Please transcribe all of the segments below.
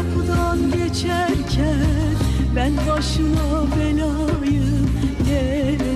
kapıdan geçerken ben başına belayım. Yere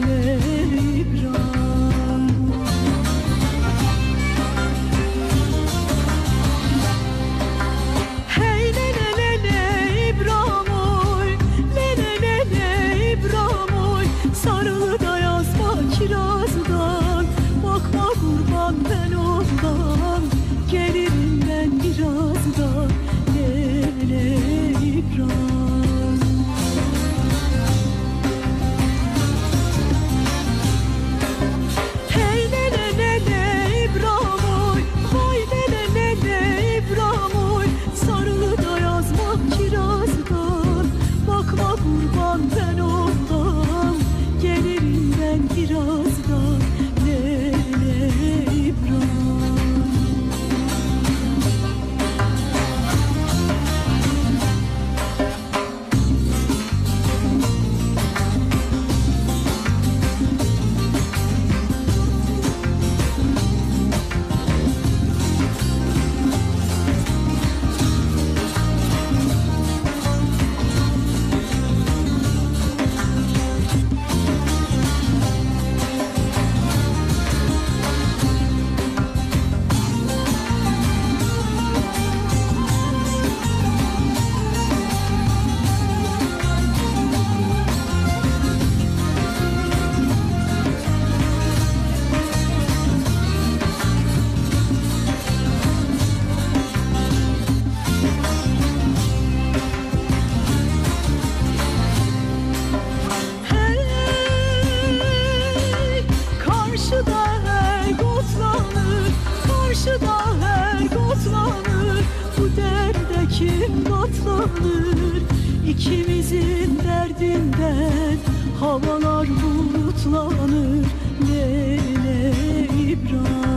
alır ikimizin derdinden Havalar bulutlanır. Leyla İbrahim.